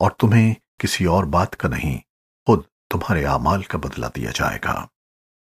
और तुम्हें किसी और बात का नहीं खुद तुम्हारे अमाल का बदला दिया जाएगा।